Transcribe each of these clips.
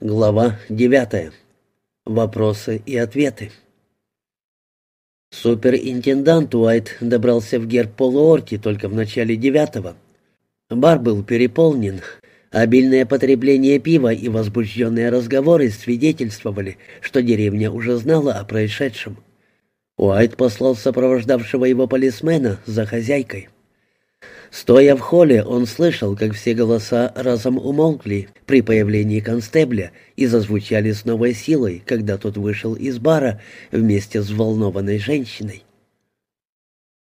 Глава девятая. Вопросы и ответы. Суперинтендант Уайт добрался в герб Полуорти только в начале девятого. Бар был переполнен. Обильное потребление пива и возбужденные разговоры свидетельствовали, что деревня уже знала о происшедшем. Уайт послал сопровождавшего его полисмена за хозяйкой. Стоя в холле, он слышал, как все голоса разом умолкли при появлении констебля и зазвучали с новой силой, когда тот вышел из бара вместе с взволнованной женщиной.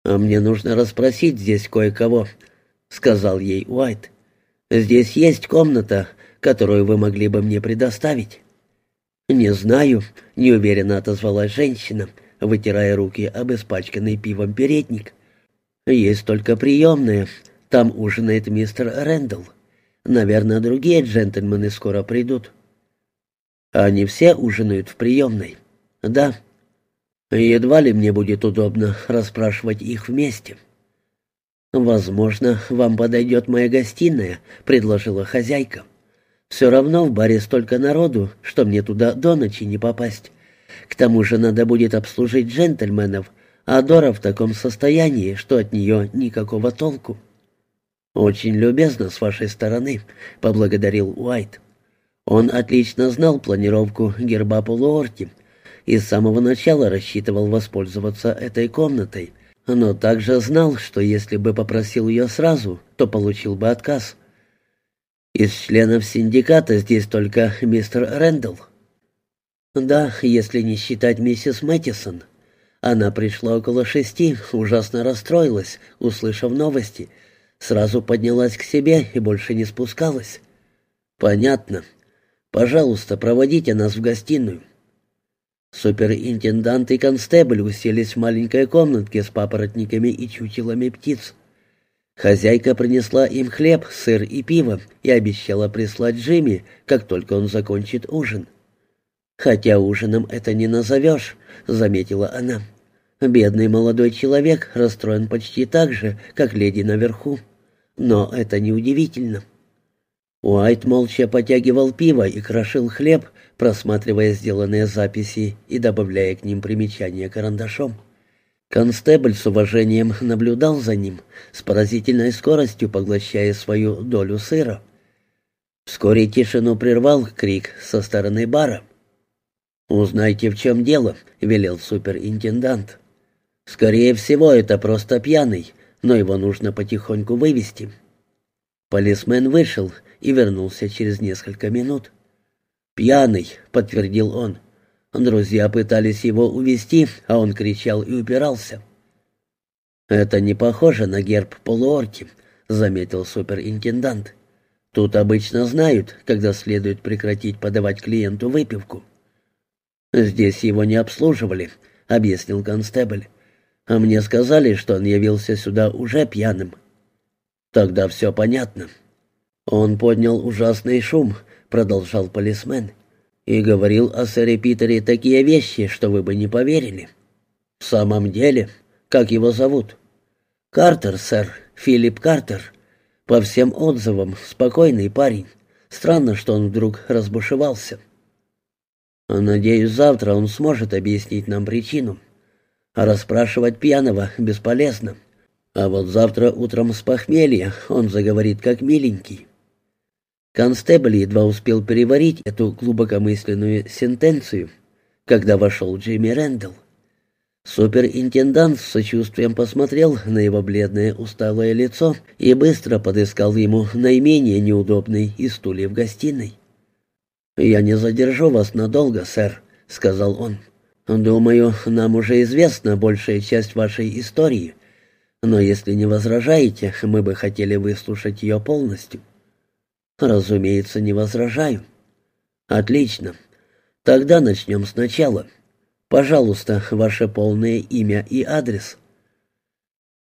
«А мне нужно расспросить здесь кое-кого», — сказал ей Уайт. «Здесь есть комната, которую вы могли бы мне предоставить». «Не знаю», — неуверенно отозвалась женщина, вытирая руки об испачканный пивом передник. «Есть только приемная. Там ужинает мистер Рэндалл. Наверное, другие джентльмены скоро придут». «Они все ужинают в приемной?» «Да». «Едва ли мне будет удобно расспрашивать их вместе». «Возможно, вам подойдет моя гостиная», — предложила хозяйка. «Все равно в баре столько народу, что мне туда до ночи не попасть. К тому же надо будет обслужить джентльменов, а Дора в таком состоянии, что от нее никакого толку. «Очень любезно с вашей стороны», — поблагодарил Уайт. Он отлично знал планировку герба полуорти и с самого начала рассчитывал воспользоваться этой комнатой, но также знал, что если бы попросил ее сразу, то получил бы отказ. Из членов синдиката здесь только мистер Рэндалл. Да, если не считать миссис Мэттисон. Она пришла около шести, ужасно расстроилась, услышав новости. Сразу поднялась к себе и больше не спускалась. «Понятно. Пожалуйста, проводите нас в гостиную». Суперинтендант и констебль уселись в маленькой комнатке с папоротниками и чучелами птиц. Хозяйка принесла им хлеб, сыр и пиво и обещала прислать Джимми, как только он закончит ужин. «Хотя ужином это не назовешь», — заметила она. «Бедный молодой человек расстроен почти так же, как леди наверху. Но это неудивительно». Уайт молча потягивал пиво и крошил хлеб, просматривая сделанные записи и добавляя к ним примечания карандашом. Констебль с уважением наблюдал за ним, с поразительной скоростью поглощая свою долю сыра. Вскоре тишину прервал крик со стороны бара. «Узнайте, в чем дело», — велел суперинтендант. «Скорее всего, это просто пьяный, но его нужно потихоньку вывести». Полисмен вышел и вернулся через несколько минут. «Пьяный», — подтвердил он. Друзья пытались его увести, а он кричал и упирался. «Это не похоже на герб полуорки», — заметил суперинтендант. «Тут обычно знают, когда следует прекратить подавать клиенту выпивку». «Здесь его не обслуживали», — объяснил констебль. «А мне сказали, что он явился сюда уже пьяным». «Тогда все понятно». «Он поднял ужасный шум», — продолжал полисмен, «и говорил о сэре Питере такие вещи, что вы бы не поверили». «В самом деле? Как его зовут?» «Картер, сэр, Филипп Картер. По всем отзывам, спокойный парень. Странно, что он вдруг разбушевался». Надеюсь, завтра он сможет объяснить нам причину. А расспрашивать пьяного бесполезно. А вот завтра утром с похмелья он заговорит как миленький. Констебль едва успел переварить эту глубокомысленную сентенцию, когда вошел Джимми Рэндалл. Суперинтендант с сочувствием посмотрел на его бледное усталое лицо и быстро подыскал ему наименее неудобный из стульев гостиной. «Я не задержу вас надолго, сэр», — сказал он. «Думаю, нам уже известна большая часть вашей истории, но если не возражаете, мы бы хотели выслушать ее полностью». «Разумеется, не возражаю». «Отлично. Тогда начнем сначала. Пожалуйста, ваше полное имя и адрес».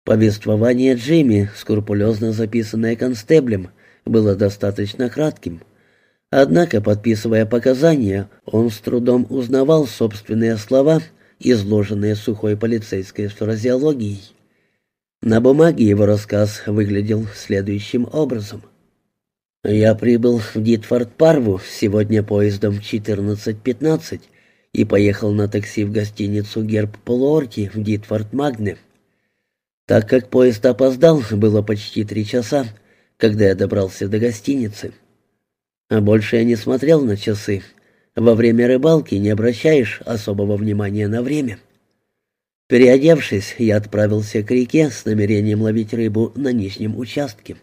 Повествование Джимми, скрупулезно записанное констеблем, было достаточно кратким — Однако, подписывая показания, он с трудом узнавал собственные слова, изложенные сухой полицейской фразеологией. На бумаге его рассказ выглядел следующим образом. Я прибыл в Дитфорд-Парву сегодня поездом 14.15 и поехал на такси в гостиницу «Герб Полуорти» в Дитфорд-Магне. Так как поезд опоздал, было почти три часа, когда я добрался до гостиницы. А больше я не смотрел на часы. Во время рыбалки не обращаешь особого внимания на время. Переодевшись, я отправился к реке с намерением ловить рыбу на нижнем участке.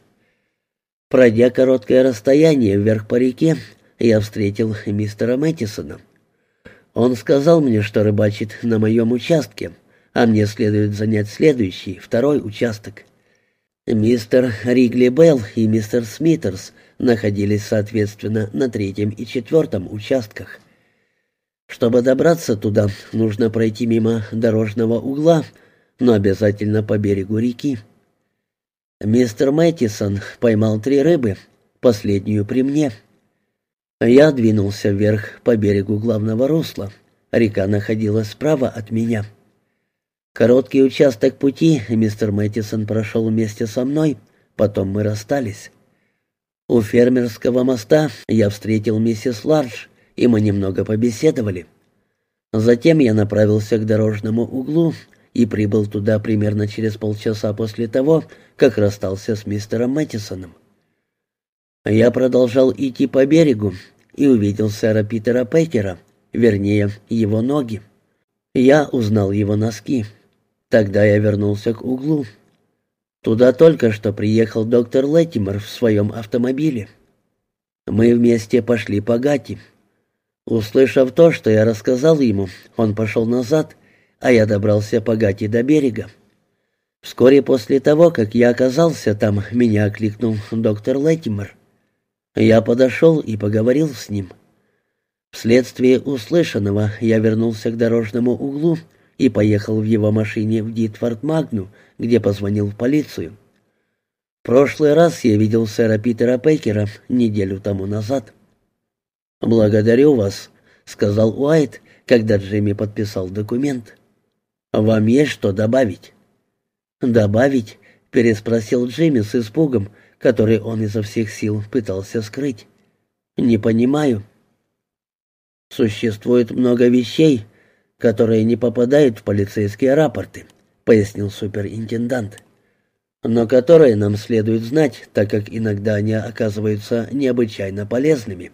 Пройдя короткое расстояние вверх по реке, я встретил мистера Мэттисона. Он сказал мне, что рыбачит на моем участке, а мне следует занять следующий, второй участок. Мистер Ригли Белл и мистер Смитерс находились, соответственно, на третьем и четвертом участках. Чтобы добраться туда, нужно пройти мимо дорожного угла, но обязательно по берегу реки. Мистер Мэттисон поймал три рыбы, последнюю при мне. Я двинулся вверх по берегу главного русла. Река находилась справа от меня. Короткий участок пути мистер Мэттисон прошел вместе со мной, потом мы расстались. У фермерского моста я встретил миссис Лардж, и мы немного побеседовали. Затем я направился к дорожному углу и прибыл туда примерно через полчаса после того, как расстался с мистером Мэттисоном. Я продолжал идти по берегу и увидел сэра Питера Пекера, вернее, его ноги. Я узнал его носки. Тогда я вернулся к углу. Туда только что приехал доктор Леттимер в своем автомобиле. Мы вместе пошли по Гати. Услышав то, что я рассказал ему, он пошел назад, а я добрался по Гати до берега. Вскоре после того, как я оказался там, меня окликнул доктор Леттимер. Я подошел и поговорил с ним. Вследствие услышанного я вернулся к дорожному углу и поехал в его машине в Дитфорд-Магну, где позвонил в полицию. В прошлый раз я видел сэра Питера Пейкера неделю тому назад. «Благодарю вас», — сказал Уайт, когда Джимми подписал документ. «Вам есть что добавить?» «Добавить?» — переспросил Джимми с испугом, который он изо всех сил пытался скрыть. «Не понимаю». «Существует много вещей, которые не попадают в полицейские рапорты», — пояснил суперинтендант. «Но которые нам следует знать, так как иногда они оказываются необычайно полезными.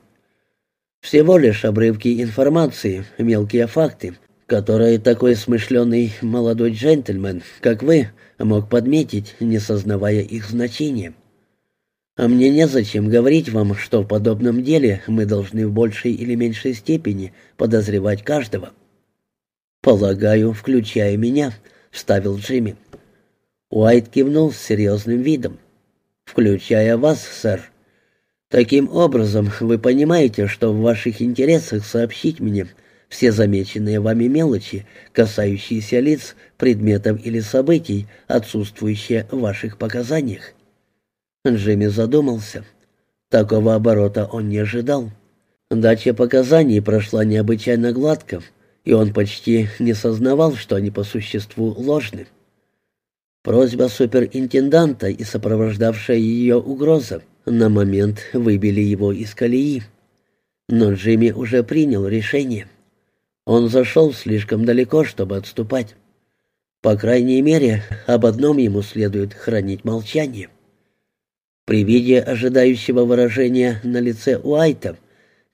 Всего лишь обрывки информации, мелкие факты, которые такой смышленый молодой джентльмен, как вы, мог подметить, не сознавая их значения. А мне незачем говорить вам, что в подобном деле мы должны в большей или меньшей степени подозревать каждого. «Полагаю, включая меня», — вставил Джимми. Уайт кивнул с серьезным видом. «Включая вас, сэр. Таким образом, вы понимаете, что в ваших интересах сообщить мне все замеченные вами мелочи, касающиеся лиц, предметов или событий, отсутствующие в ваших показаниях». Джимми задумался. Такого оборота он не ожидал. Дача показаний прошла необычайно гладко — и он почти не сознавал, что они по существу ложны. Просьба суперинтенданта и сопровождавшая ее угроза на момент выбили его из колеи. Но Джимми уже принял решение. Он зашел слишком далеко, чтобы отступать. По крайней мере, об одном ему следует хранить молчание. При виде ожидающего выражения на лице Уайта,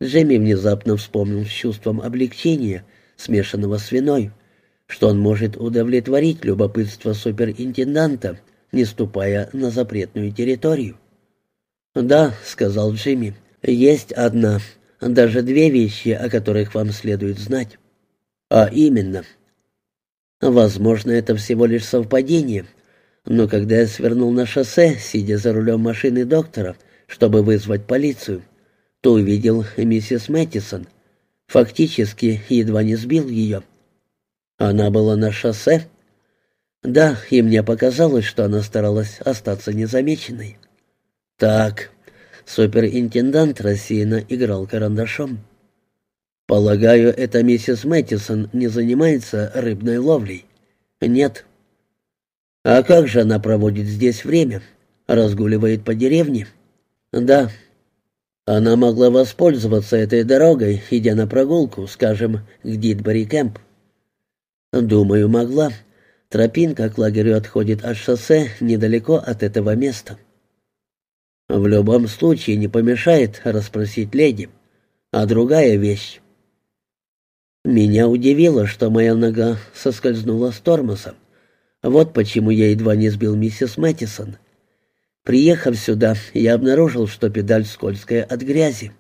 Джимми внезапно вспомнил с чувством облегчения — смешанного с виной, что он может удовлетворить любопытство суперинтенданта, не ступая на запретную территорию. «Да», — сказал Джимми, — «есть одна, даже две вещи, о которых вам следует знать. А именно...» «Возможно, это всего лишь совпадение, но когда я свернул на шоссе, сидя за рулем машины доктора, чтобы вызвать полицию, то увидел миссис Мэттисон, Фактически едва не сбил ее. Она была на шоссе? Да, и мне показалось, что она старалась остаться незамеченной. Так, суперинтендант рассеянно играл карандашом. Полагаю, эта миссис Мэттисон не занимается рыбной ловлей? Нет. А как же она проводит здесь время? Разгуливает по деревне? Да. Она могла воспользоваться этой дорогой, идя на прогулку, скажем, к Дитбери Кэмп. Думаю, могла. Тропинка к лагерю отходит от шоссе недалеко от этого места. В любом случае не помешает расспросить леди. А другая вещь. Меня удивило, что моя нога соскользнула с тормоза. Вот почему я едва не сбил миссис Мэттисон. Приехав сюда, я обнаружил, что педаль скользкая от грязи.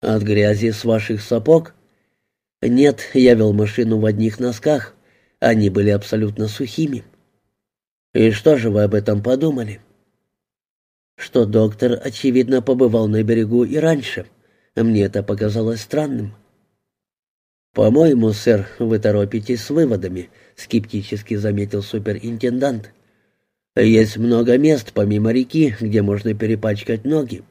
От грязи с ваших сапог? Нет, я вел машину в одних носках. Они были абсолютно сухими. И что же вы об этом подумали? Что доктор, очевидно, побывал на берегу и раньше. Мне это показалось странным. «По-моему, сэр, вы торопитесь с выводами», — скептически заметил суперинтендант. Есть много мест помимо реки, где можно перепачкать ноги.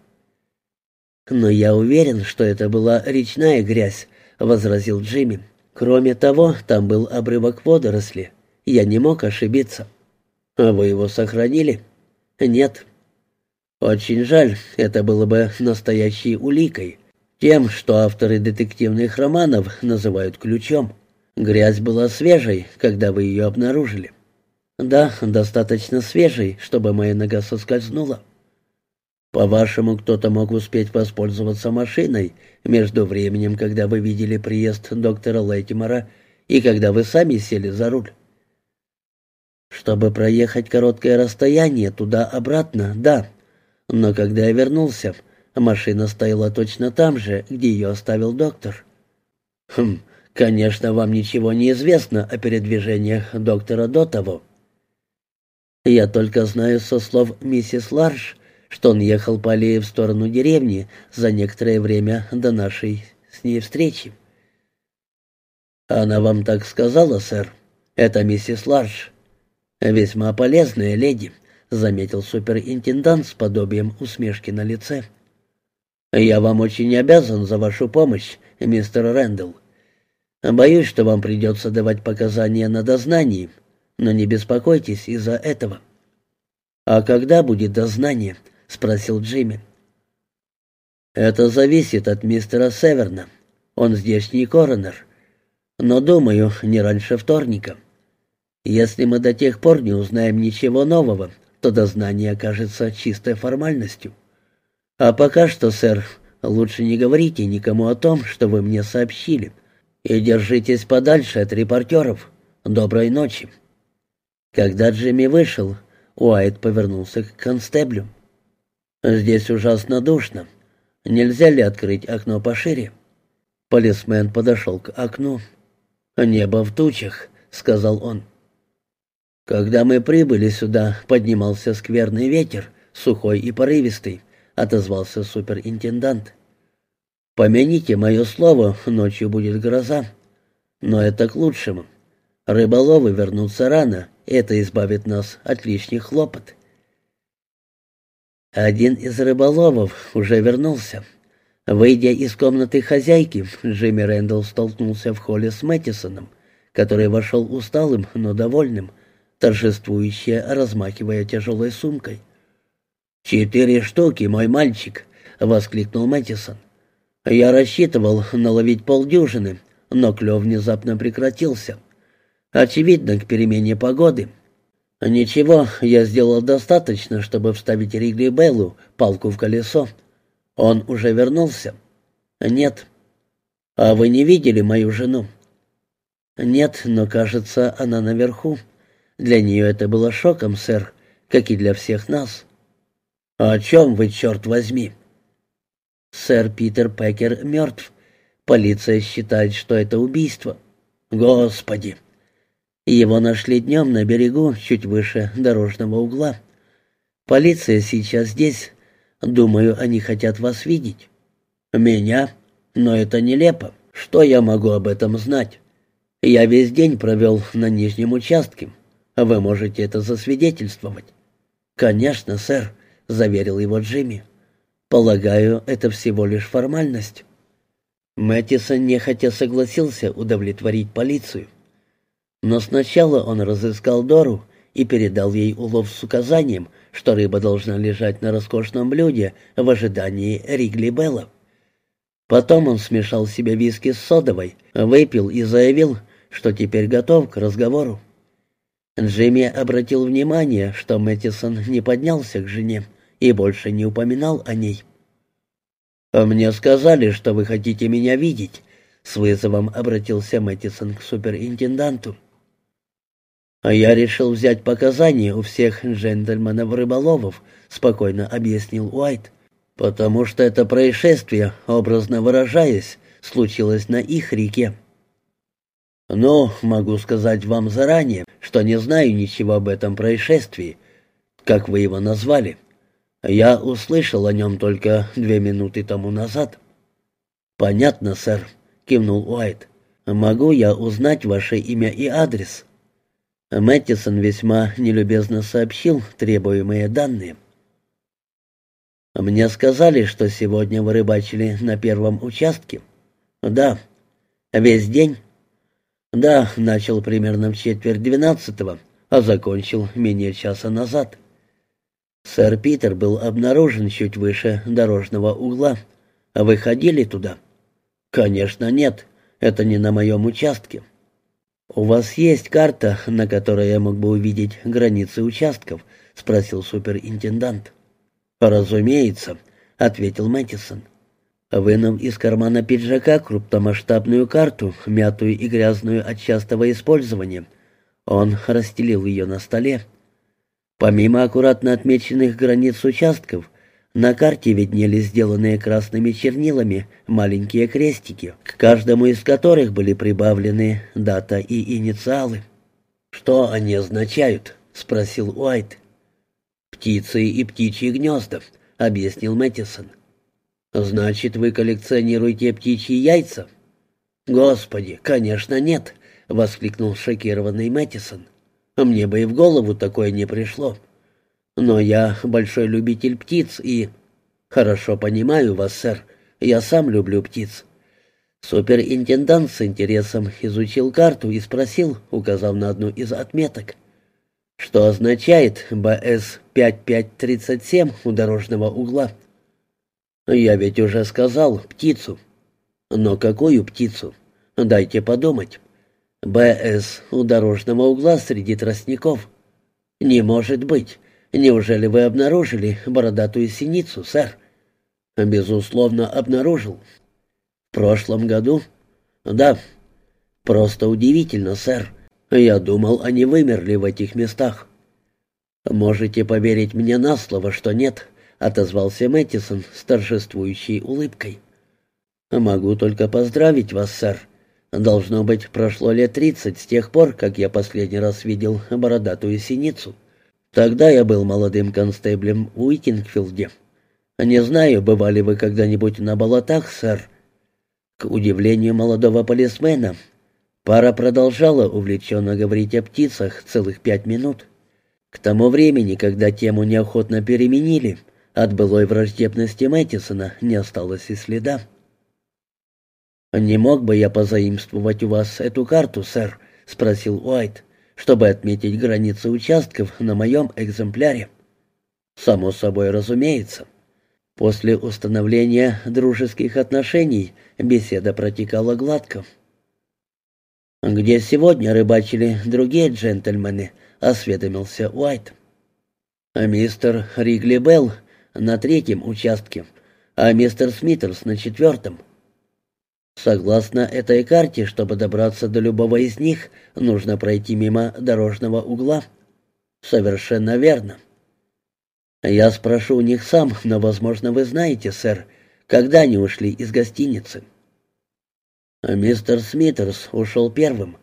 Но я уверен, что это была речная грязь, возразил Джимми. Кроме того, там был обрывок водоросли. Я не мог ошибиться. А вы его сохранили? Нет. Очень жаль, это было бы настоящей уликой. Тем, что авторы детективных романов называют ключом. Грязь была свежей, когда вы ее обнаружили. «Да, достаточно свежий, чтобы моя нога соскользнула». «По-вашему, кто-то мог успеть воспользоваться машиной между временем, когда вы видели приезд доктора Лейтимора и когда вы сами сели за руль?» «Чтобы проехать короткое расстояние туда-обратно, да. Но когда я вернулся, машина стояла точно там же, где ее оставил доктор». «Хм, конечно, вам ничего не известно о передвижениях доктора до того». Я только знаю со слов миссис Ларш, что он ехал по аллее в сторону деревни за некоторое время до нашей с ней встречи. Она вам так сказала, сэр? Это миссис Ларш. Весьма полезная леди, заметил суперинтендант с подобием усмешки на лице. Я вам очень обязан за вашу помощь, мистер Рэндалл. Боюсь, что вам придется давать показания на дознании, но не беспокойтесь из-за этого». «А когда будет дознание?» — спросил Джимми. «Это зависит от мистера Северна. Он здешний коронер. Но, думаю, не раньше вторника. Если мы до тех пор не узнаем ничего нового, то дознание окажется чистой формальностью. А пока что, сэр, лучше не говорите никому о том, что вы мне сообщили, и держитесь подальше от репортеров. Доброй ночи». Когда Джимми вышел, Уайт повернулся к констеблю. «Здесь ужасно душно. Нельзя ли открыть окно пошире?» Полисмен подошел к окну. «Небо в тучах», — сказал он. «Когда мы прибыли сюда, поднимался скверный ветер, сухой и порывистый», — отозвался суперинтендант. «Помяните мое слово, ночью будет гроза. Но это к лучшему. Рыболовы вернутся рано, это избавит нас от лишних хлопот. Один из рыболовов уже вернулся. Выйдя из комнаты хозяйки, Джимми Рэндалл столкнулся в холле с Мэттисоном, который вошел усталым, но довольным, торжествующе размахивая тяжелой сумкой. «Четыре штуки, мой мальчик!» — воскликнул Мэттисон. «Я рассчитывал наловить полдюжины, но клев внезапно прекратился. Очевидно, к перемене погоды. Ничего, я сделал достаточно, чтобы вставить Ригли Беллу палку в колесо. Он уже вернулся? Нет. А вы не видели мою жену? Нет, но, кажется, она наверху. Для нее это было шоком, сэр, как и для всех нас. О чем вы, черт возьми? Сэр Питер Пекер мертв. Полиция считает, что это убийство. Господи! Его нашли днем на берегу, чуть выше дорожного угла. Полиция сейчас здесь. Думаю, они хотят вас видеть. Меня? Но это нелепо. Что я могу об этом знать? Я весь день провел на нижнем участке. Вы можете это засвидетельствовать. Конечно, сэр, заверил его Джимми. Полагаю, это всего лишь формальность. Мэттисон нехотя согласился удовлетворить полицию. Но сначала он разыскал Дору и передал ей улов с указанием, что рыба должна лежать на роскошном блюде в ожидании Ригли Белла. Потом он смешал себе виски с содовой, выпил и заявил, что теперь готов к разговору. Джимми обратил внимание, что Мэттисон не поднялся к жене и больше не упоминал о ней. «Мне сказали, что вы хотите меня видеть», — с вызовом обратился Мэттисон к суперинтенданту. «А я решил взять показания у всех джентльменов-рыболовов», — спокойно объяснил Уайт, «потому что это происшествие, образно выражаясь, случилось на их реке». «Ну, могу сказать вам заранее, что не знаю ничего об этом происшествии, как вы его назвали. Я услышал о нем только две минуты тому назад». «Понятно, сэр», — кивнул Уайт. «Могу я узнать ваше имя и адрес?» Мэттисон весьма нелюбезно сообщил требуемые данные. «Мне сказали, что сегодня вы рыбачили на первом участке?» «Да». «Весь день?» «Да, начал примерно в четверть двенадцатого, а закончил менее часа назад». «Сэр Питер был обнаружен чуть выше дорожного угла. Вы ходили туда?» «Конечно нет. Это не на моем участке». «У вас есть карта, на которой я мог бы увидеть границы участков?» — спросил суперинтендант. «Разумеется», — ответил Мэттисон. Вынув из кармана пиджака крупномасштабную карту, мятую и грязную от частого использования, он расстелил ее на столе. Помимо аккуратно отмеченных границ участков, на карте виднелись сделанные красными чернилами маленькие крестики, к каждому из которых были прибавлены дата и инициалы. «Что они означают?» — спросил Уайт. «Птицы и птичьи гнезда», — объяснил Мэттисон. «Значит, вы коллекционируете птичьи яйца?» «Господи, конечно, нет», — воскликнул шокированный Мэттисон. «Мне бы и в голову такое не пришло. Но я большой любитель птиц и... Хорошо понимаю вас, сэр. Я сам люблю птиц. Суперинтендант с интересом изучил карту и спросил, указав на одну из отметок. Что означает БС-5537 у дорожного угла? Я ведь уже сказал птицу. Но какую птицу? Дайте подумать. БС у дорожного угла среди тростников. Не может быть. Неужели вы обнаружили бородатую синицу, сэр? Безусловно, обнаружил. В прошлом году? Да. Просто удивительно, сэр. Я думал, они вымерли в этих местах. Можете поверить мне на слово, что нет, отозвался Мэттисон с торжествующей улыбкой. Могу только поздравить вас, сэр. Должно быть, прошло лет тридцать с тех пор, как я последний раз видел бородатую синицу. Тогда я был молодым констеблем в Уитингфилде. Не знаю, бывали вы когда-нибудь на болотах, сэр. К удивлению молодого полисмена, пара продолжала увлеченно говорить о птицах целых пять минут. К тому времени, когда тему неохотно переменили, от былой враждебности Мэттисона не осталось и следа. «Не мог бы я позаимствовать у вас эту карту, сэр?» — спросил Уайт чтобы отметить границы участков на моем экземпляре. Само собой разумеется. После установления дружеских отношений беседа протекала гладко. «Где сегодня рыбачили другие джентльмены?» — осведомился Уайт. «Мистер Ригли Белл на третьем участке, а мистер Смитерс на четвертом. Согласно этой карте, чтобы добраться до любого из них, нужно пройти мимо дорожного угла. Совершенно верно. Я спрошу у них сам, но, возможно, вы знаете, сэр, когда они ушли из гостиницы. Мистер Смитерс ушел первым.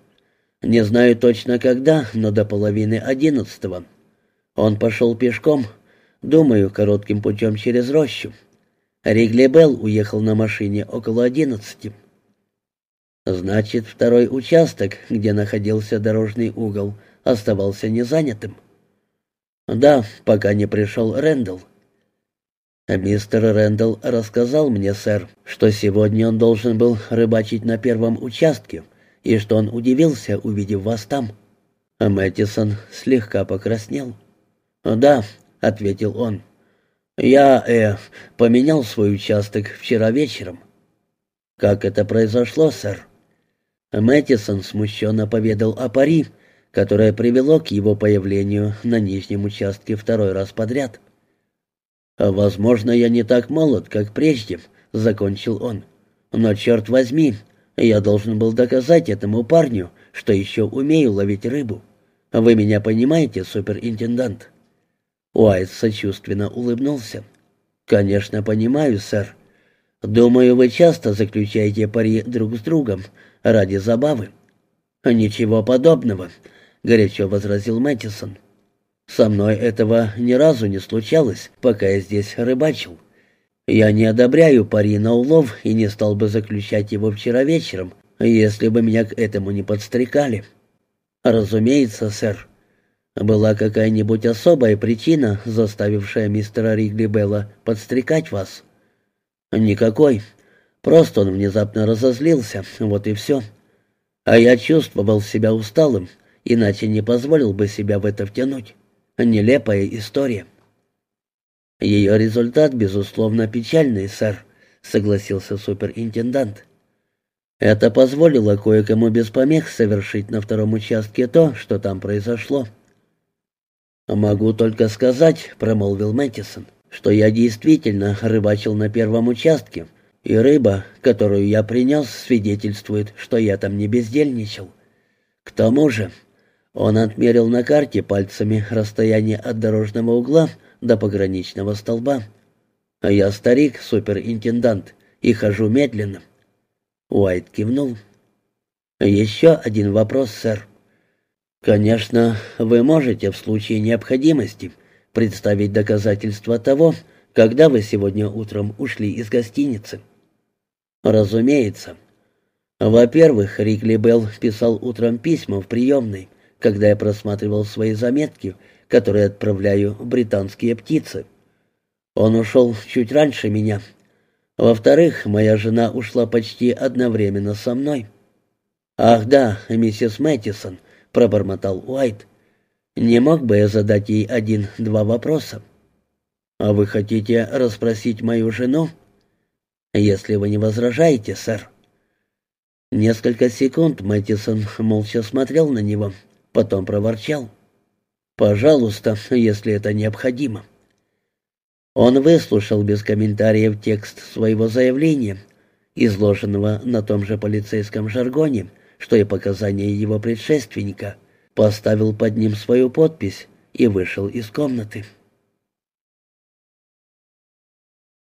Не знаю точно когда, но до половины одиннадцатого. Он пошел пешком, думаю, коротким путем через рощу. Ригли Белл уехал на машине около одиннадцати. Значит, второй участок, где находился дорожный угол, оставался незанятым. Да, пока не пришел Рэндалл. Мистер Рэндалл рассказал мне, сэр, что сегодня он должен был рыбачить на первом участке, и что он удивился, увидев вас там. Мэттисон слегка покраснел. «Да», — ответил он, — «я, э, поменял свой участок вчера вечером». «Как это произошло, сэр?» Мэттисон смущенно поведал о пари, которое привело к его появлению на нижнем участке второй раз подряд. «Возможно, я не так молод, как прежде», — закончил он. «Но, черт возьми, я должен был доказать этому парню, что еще умею ловить рыбу. Вы меня понимаете, суперинтендант?» Уайт сочувственно улыбнулся. «Конечно, понимаю, сэр. Думаю, вы часто заключаете пари друг с другом ради забавы». «Ничего подобного», — горячо возразил Мэттисон. «Со мной этого ни разу не случалось, пока я здесь рыбачил. Я не одобряю пари на улов и не стал бы заключать его вчера вечером, если бы меня к этому не подстрекали». «Разумеется, сэр. Была какая-нибудь особая причина, заставившая мистера Ригли Белла подстрекать вас?» «Никакой. Просто он внезапно разозлился, вот и все». А я чувствовал себя усталым, иначе не позволил бы себя в это втянуть. Нелепая история. Ее результат, безусловно, печальный, сэр, согласился суперинтендант. Это позволило кое-кому без помех совершить на втором участке то, что там произошло. «Могу только сказать», — промолвил Мэттисон, — «что я действительно рыбачил на первом участке, и рыба, которую я принес, свидетельствует, что я там не бездельничал. К тому же он отмерил на карте пальцами расстояние от дорожного угла до пограничного столба. А я старик, суперинтендант, и хожу медленно. Уайт кивнул. «Еще один вопрос, сэр. Конечно, вы можете в случае необходимости представить доказательства того, когда вы сегодня утром ушли из гостиницы». «Разумеется. Во-первых, Рикли Белл писал утром письма в приемной, когда я просматривал свои заметки, которые отправляю в британские птицы. Он ушел чуть раньше меня. Во-вторых, моя жена ушла почти одновременно со мной». «Ах да, миссис Мэттисон», — пробормотал Уайт. «Не мог бы я задать ей один-два вопроса?» «А вы хотите расспросить мою жену?» «Если вы не возражаете, сэр». Несколько секунд Мэттисон молча смотрел на него, потом проворчал. «Пожалуйста, если это необходимо». Он выслушал без комментариев текст своего заявления, изложенного на том же полицейском жаргоне, что и показания его предшественника, поставил под ним свою подпись и вышел из комнаты.